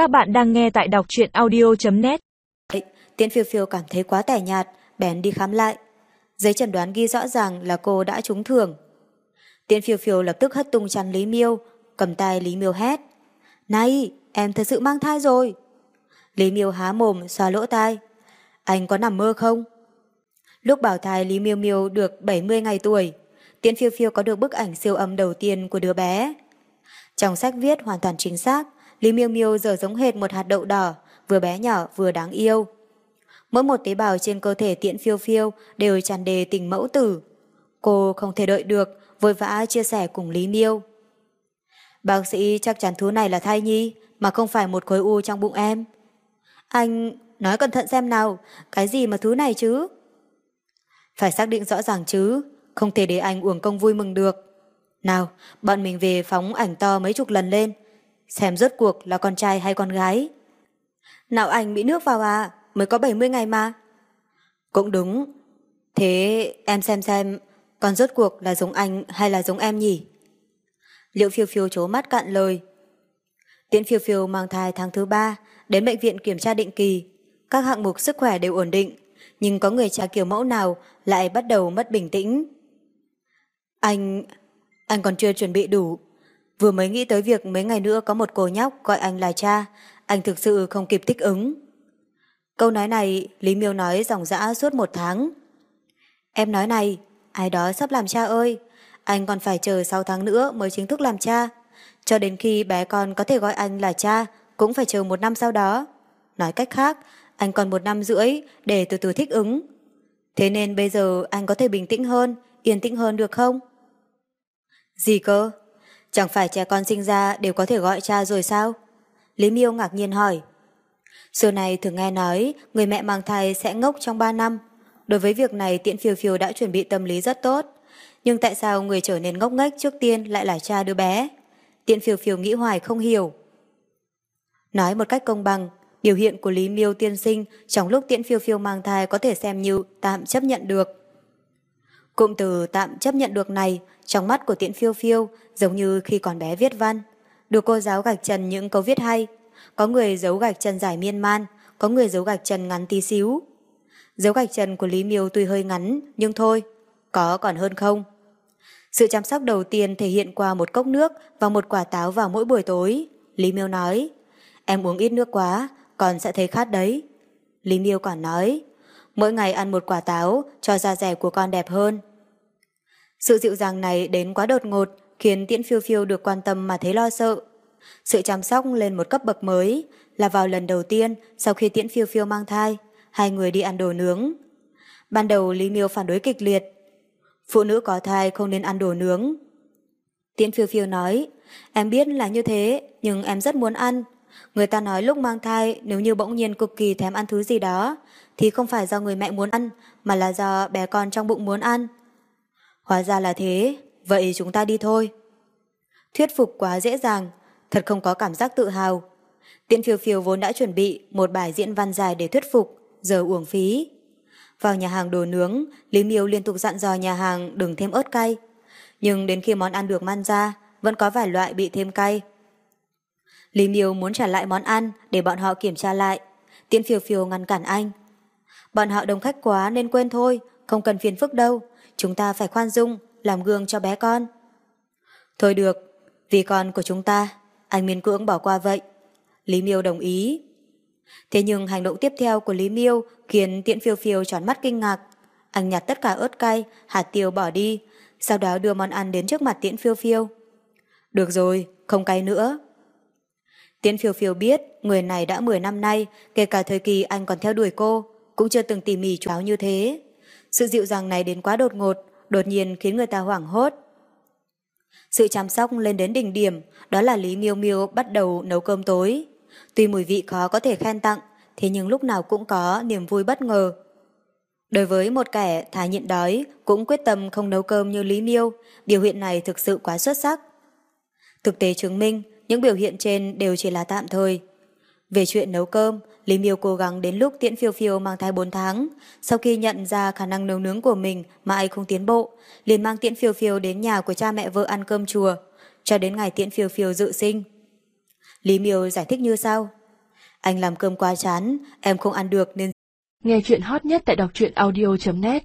Các bạn đang nghe tại đọc truyện audio.net Tiễn phiêu phiêu cảm thấy quá tẻ nhạt, bèn đi khám lại. Giấy chẩn đoán ghi rõ ràng là cô đã trúng thưởng. Tiễn phiêu phiêu lập tức hất tung chăn Lý Miêu, cầm tay Lý Miêu hét. Này, em thật sự mang thai rồi. Lý Miêu há mồm, xoa lỗ tai. Anh có nằm mơ không? Lúc bảo thai Lý Miêu Miêu được 70 ngày tuổi, Tiễn phiêu phiêu có được bức ảnh siêu âm đầu tiên của đứa bé. Trong sách viết hoàn toàn chính xác, Lý Miêu Miêu giờ giống hệt một hạt đậu đỏ, vừa bé nhỏ vừa đáng yêu. Mỗi một tế bào trên cơ thể tiện phiêu phiêu đều tràn đề tình mẫu tử. Cô không thể đợi được, vội vã chia sẻ cùng Lý Miêu. Bác sĩ chắc chắn thứ này là thai nhi, mà không phải một khối u trong bụng em. Anh nói cẩn thận xem nào, cái gì mà thứ này chứ? Phải xác định rõ ràng chứ, không thể để anh uổng công vui mừng được. Nào, bọn mình về phóng ảnh to mấy chục lần lên, xem rốt cuộc là con trai hay con gái. Nào anh bị nước vào à, mới có 70 ngày mà. Cũng đúng, thế em xem xem, con rốt cuộc là giống anh hay là giống em nhỉ? Liệu phiêu phiêu chố mắt cạn lời. Tiễn phiêu phiêu mang thai tháng thứ ba, đến bệnh viện kiểm tra định kỳ. Các hạng mục sức khỏe đều ổn định, nhưng có người cha kiểu mẫu nào lại bắt đầu mất bình tĩnh. Anh... anh còn chưa chuẩn bị đủ. Vừa mới nghĩ tới việc mấy ngày nữa có một cô nhóc gọi anh là cha, anh thực sự không kịp thích ứng. Câu nói này Lý Miêu nói dòng dã suốt một tháng. Em nói này, ai đó sắp làm cha ơi, anh còn phải chờ 6 tháng nữa mới chính thức làm cha. Cho đến khi bé con có thể gọi anh là cha, cũng phải chờ một năm sau đó. Nói cách khác, anh còn một năm rưỡi để từ từ thích ứng. Thế nên bây giờ anh có thể bình tĩnh hơn, yên tĩnh hơn được không? Gì cơ? Chẳng phải trẻ con sinh ra đều có thể gọi cha rồi sao? Lý Miêu ngạc nhiên hỏi. Xưa này thường nghe nói người mẹ mang thai sẽ ngốc trong 3 năm. Đối với việc này tiện phiêu phiêu đã chuẩn bị tâm lý rất tốt. Nhưng tại sao người trở nên ngốc nghếch trước tiên lại là cha đứa bé? Tiện phiêu phiêu nghĩ hoài không hiểu. Nói một cách công bằng, biểu hiện của Lý Miêu tiên sinh trong lúc tiện phiêu phiêu mang thai có thể xem như tạm chấp nhận được. Cụm từ tạm chấp nhận được này trong mắt của tiễn phiêu phiêu giống như khi còn bé viết văn. Được cô giáo gạch chân những câu viết hay. Có người giấu gạch chân dài miên man, có người giấu gạch chân ngắn tí xíu. Dấu gạch chân của Lý Miêu tuy hơi ngắn, nhưng thôi, có còn hơn không. Sự chăm sóc đầu tiên thể hiện qua một cốc nước và một quả táo vào mỗi buổi tối. Lý Miêu nói, em uống ít nước quá, còn sẽ thấy khát đấy. Lý Miêu còn nói, mỗi ngày ăn một quả táo cho da rẻ của con đẹp hơn. Sự dịu dàng này đến quá đột ngột khiến Tiễn Phiêu Phiêu được quan tâm mà thấy lo sợ. Sự chăm sóc lên một cấp bậc mới là vào lần đầu tiên sau khi Tiễn Phiêu Phiêu mang thai, hai người đi ăn đồ nướng. Ban đầu Lý Miêu phản đối kịch liệt. Phụ nữ có thai không nên ăn đồ nướng. Tiễn Phiêu Phiêu nói, em biết là như thế, nhưng em rất muốn ăn. Người ta nói lúc mang thai nếu như bỗng nhiên cực kỳ thèm ăn thứ gì đó, thì không phải do người mẹ muốn ăn, mà là do bé con trong bụng muốn ăn. Hóa ra là thế, vậy chúng ta đi thôi. Thuyết phục quá dễ dàng, thật không có cảm giác tự hào. Tiễn phiêu phiêu vốn đã chuẩn bị một bài diễn văn dài để thuyết phục, giờ uổng phí. Vào nhà hàng đồ nướng, Lý Miêu liên tục dặn dò nhà hàng đừng thêm ớt cay. Nhưng đến khi món ăn được man ra, vẫn có vài loại bị thêm cay. Lý Miêu muốn trả lại món ăn để bọn họ kiểm tra lại. Tiễn phiêu phiêu ngăn cản anh. Bọn họ đông khách quá nên quên thôi, không cần phiền phức đâu. Chúng ta phải khoan dung, làm gương cho bé con. Thôi được, vì con của chúng ta, anh miên cưỡng bỏ qua vậy. Lý Miêu đồng ý. Thế nhưng hành động tiếp theo của Lý Miêu khiến Tiễn Phiêu Phiêu tròn mắt kinh ngạc. Anh nhặt tất cả ớt cay, hạt tiêu bỏ đi, sau đó đưa món ăn đến trước mặt Tiễn Phiêu Phiêu. Được rồi, không cay nữa. Tiễn Phiêu Phiêu biết người này đã 10 năm nay, kể cả thời kỳ anh còn theo đuổi cô, cũng chưa từng tỉ mỉ chú áo như thế. Sự dịu dàng này đến quá đột ngột, đột nhiên khiến người ta hoảng hốt. Sự chăm sóc lên đến đỉnh điểm, đó là Lý Miêu Miêu bắt đầu nấu cơm tối. Tuy mùi vị khó có thể khen tặng, thế nhưng lúc nào cũng có niềm vui bất ngờ. Đối với một kẻ thà nhịn đói, cũng quyết tâm không nấu cơm như Lý Miêu, biểu hiện này thực sự quá xuất sắc. Thực tế chứng minh, những biểu hiện trên đều chỉ là tạm thời. Về chuyện nấu cơm, Lý Miêu cố gắng đến lúc Tiễn Phiêu Phiêu mang thai 4 tháng, sau khi nhận ra khả năng nấu nướng của mình mà ai không tiến bộ, liền mang Tiễn Phiêu Phiêu đến nhà của cha mẹ vợ ăn cơm chùa, cho đến ngày Tiễn Phiêu Phiêu dự sinh. Lý Miêu giải thích như sau. Anh làm cơm quá chán, em không ăn được nên... Nghe chuyện hot nhất tại đọc truyện audio.net